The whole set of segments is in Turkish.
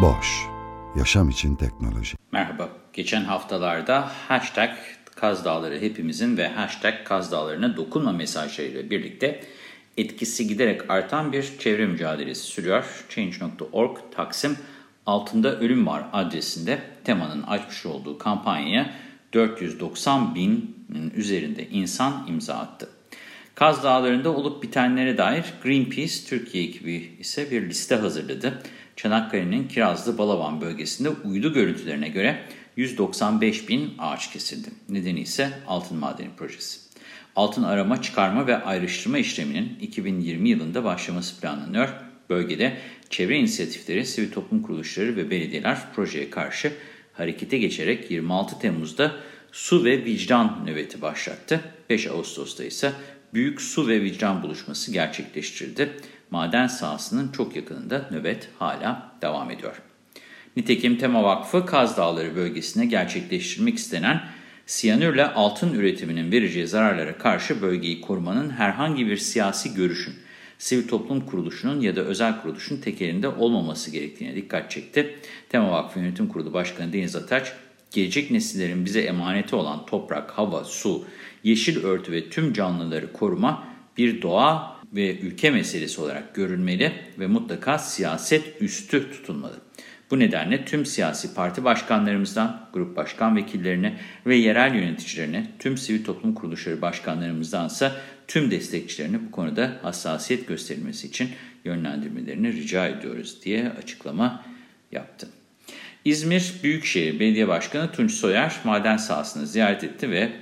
Boş, yaşam için teknoloji. Merhaba, geçen haftalarda hashtag Kaz Dağları hepimizin ve hashtag Kaz Dağları'na dokunma mesajlarıyla birlikte etkisi giderek artan bir çevre mücadelesi sürüyor. Change.org Taksim Altında Ölüm Var adresinde temanın açmış olduğu kampanyaya 490 binin üzerinde insan imza attı. Kaz Dağları'nda olup bitenlere dair Greenpeace Türkiye ekibi ise bir liste hazırladı. Çanakkale'nin Kirazlı Balaban bölgesinde uydu görüntülerine göre 195 bin ağaç kesildi. Nedeni ise altın madeni projesi. Altın arama, çıkarma ve ayrıştırma işleminin 2020 yılında başlaması planlanıyor. Bölgede çevre inisiyatifleri, sivil toplum kuruluşları ve belediyeler projeye karşı harekete geçerek 26 Temmuz'da su ve vicdan nöbeti başlattı. 5 Ağustos'ta ise büyük su ve vicdan buluşması gerçekleştirildi. Maden sahasının çok yakınında nöbet hala devam ediyor. Nitekim Tema Vakfı Kaz Dağları bölgesine gerçekleştirmek istenen siyanürle altın üretiminin vereceği zararlara karşı bölgeyi korumanın herhangi bir siyasi görüşün, sivil toplum kuruluşunun ya da özel kuruluşun tekelinde olmaması gerektiğine dikkat çekti. Tema Vakfı Yönetim Kurulu Başkanı Deniz Ataç, gelecek nesillerin bize emaneti olan toprak, hava, su, yeşil örtü ve tüm canlıları koruma bir doğa ve ülke meselesi olarak görülmeli ve mutlaka siyaset üstü tutulmalı. Bu nedenle tüm siyasi parti başkanlarımızdan, grup başkan vekillerine ve yerel yöneticilerine, tüm sivil toplum kuruluşları başkanlarımızdansa tüm destekçilerine bu konuda hassasiyet gösterilmesi için yönlendirmelerini rica ediyoruz diye açıklama yaptı. İzmir Büyükşehir Belediye Başkanı Tunç Soyer maden sahasını ziyaret etti ve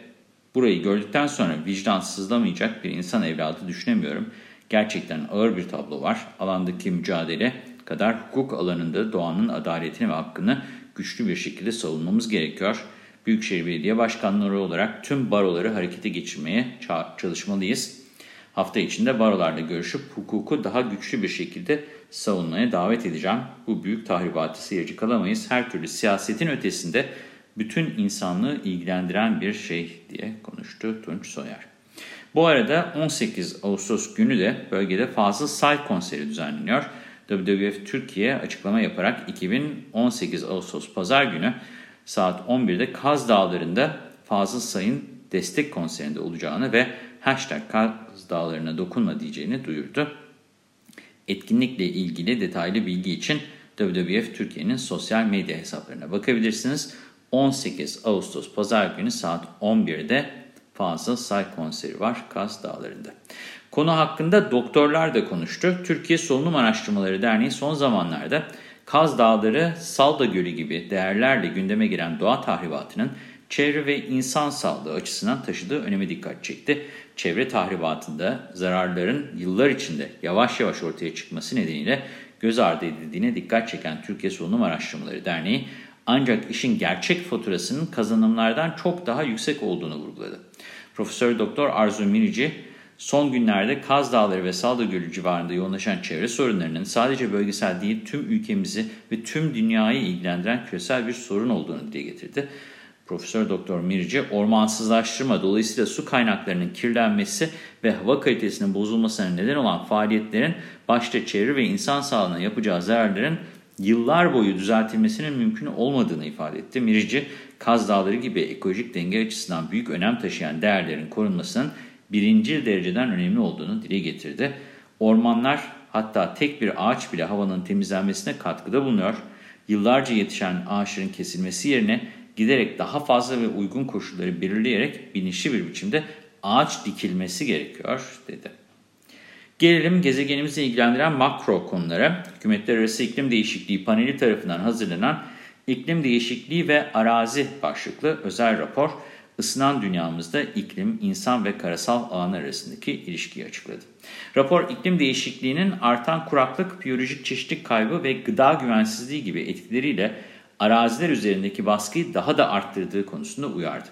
burayı gördükten sonra vicdan sızlamayacak bir insan evladı düşünemiyorum. Gerçekten ağır bir tablo var. Alandaki mücadele kadar hukuk alanında doğanın adaletini ve hakkını güçlü bir şekilde savunmamız gerekiyor. Büyükşehir Belediye Başkanları olarak tüm baroları harekete geçirmeye çalışmalıyız. Hafta içinde barolarla görüşüp hukuku daha güçlü bir şekilde savunmaya davet edeceğim. Bu büyük tahribatı seyirci kalamayız. Her türlü siyasetin ötesinde bütün insanlığı ilgilendiren bir şey diye konuştu Tunç Soyer. Bu arada 18 Ağustos günü de bölgede Fazıl Say konseri düzenleniyor. WWF Türkiye açıklama yaparak 2018 Ağustos Pazar günü saat 11'de Kaz Dağları'nda Fazıl Say'ın destek konserinde olacağını ve hashtag Kaz Dağları'na dokunma diyeceğini duyurdu. Etkinlikle ilgili detaylı bilgi için WWF Türkiye'nin sosyal medya hesaplarına bakabilirsiniz. 18 Ağustos Pazar günü saat 11'de Fazıl Say konseri var Kaz Dağları'nda. Konu hakkında doktorlar da konuştu. Türkiye Solunum Araştırmaları Derneği son zamanlarda Kaz Dağları, Salda Gölü gibi değerlerle gündeme gelen doğa tahribatının çevre ve insan sağlığı açısından taşıdığı öneme dikkat çekti. Çevre tahribatında zararların yıllar içinde yavaş yavaş ortaya çıkması nedeniyle göz ardı edildiğine dikkat çeken Türkiye Solunum Araştırmaları Derneği ancak işin gerçek faturasının kazanımlardan çok daha yüksek olduğunu vurguladı. Profesör Doktor Arzu Mirici, son günlerde Kaz Dağları ve Salda Gölü civarında yoğunlaşan çevre sorunlarının sadece bölgesel değil tüm ülkemizi ve tüm dünyayı ilgilendiren küresel bir sorun olduğunu dile getirdi. Profesör Doktor Mirici, ormansızlaştırma dolayısıyla su kaynaklarının kirlenmesi ve hava kalitesinin bozulmasına neden olan faaliyetlerin başta çevre ve insan sağlığına yapacağı zararların yıllar boyu düzeltilmesinin mümkün olmadığını ifade etti. Mirici, Kaz Dağları gibi ekolojik denge açısından büyük önem taşıyan değerlerin korunmasının birinci dereceden önemli olduğunu dile getirdi. Ormanlar hatta tek bir ağaç bile havanın temizlenmesine katkıda bulunuyor. Yıllarca yetişen ağaçların kesilmesi yerine giderek daha fazla ve uygun koşulları belirleyerek bilinçli bir biçimde ağaç dikilmesi gerekiyor dedi. Gelelim gezegenimizi ilgilendiren makro konulara. Hükümetler Arası İklim Değişikliği paneli tarafından hazırlanan İklim Değişikliği ve Arazi başlıklı özel rapor ısınan dünyamızda iklim, insan ve karasal alanlar arasındaki ilişkiyi açıkladı. Rapor iklim değişikliğinin artan kuraklık, biyolojik çeşitlilik kaybı ve gıda güvensizliği gibi etkileriyle araziler üzerindeki baskıyı daha da arttırdığı konusunda uyardı.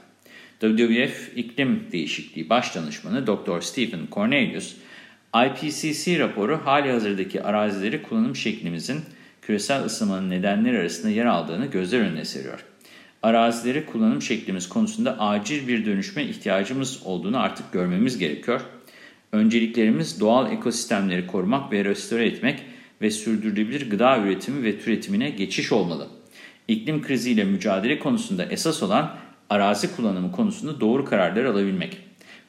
WWF İklim Değişikliği Başdanışmanı Dr. Stephen Cornelius, IPCC raporu hali hazırdaki arazileri kullanım şeklimizin küresel ısınmanın nedenleri arasında yer aldığını gözler önüne seriyor. Arazileri kullanım şeklimiz konusunda acil bir dönüşme ihtiyacımız olduğunu artık görmemiz gerekiyor. Önceliklerimiz doğal ekosistemleri korumak ve restore etmek ve sürdürülebilir gıda üretimi ve türetimine geçiş olmalı. İklim kriziyle mücadele konusunda esas olan arazi kullanımı konusunda doğru kararlar alabilmek.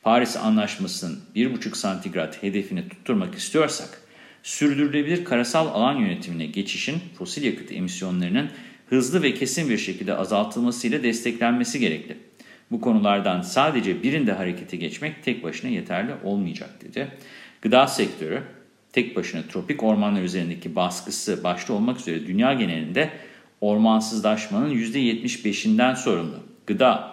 Paris Anlaşması'nın 1,5 santigrat hedefini tutturmak istiyorsak, sürdürülebilir karasal alan yönetimine geçişin fosil yakıt emisyonlarının hızlı ve kesin bir şekilde azaltılmasıyla desteklenmesi gerekli. Bu konulardan sadece birinde harekete geçmek tek başına yeterli olmayacak dedi. Gıda sektörü tek başına tropik ormanlar üzerindeki baskısı başta olmak üzere dünya genelinde ormansızlaşmanın %75'inden sorumlu. Gıda,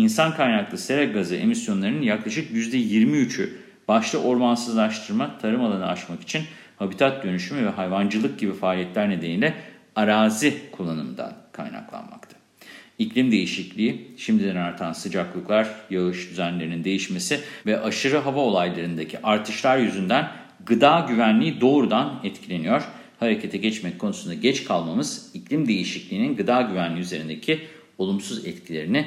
insan kaynaklı sera gazı emisyonlarının yaklaşık %23'ü başta ormansızlaştırma, tarım alanı aşmak için habitat dönüşümü ve hayvancılık gibi faaliyetler nedeniyle arazi kullanımından kaynaklanmakta. İklim değişikliği, şimdiden artan sıcaklıklar, yağış düzenlerinin değişmesi ve aşırı hava olaylarındaki artışlar yüzünden gıda güvenliği doğrudan etkileniyor. Harekete geçmek konusunda geç kalmamız iklim değişikliğinin gıda güvenliği üzerindeki olumsuz etkilerini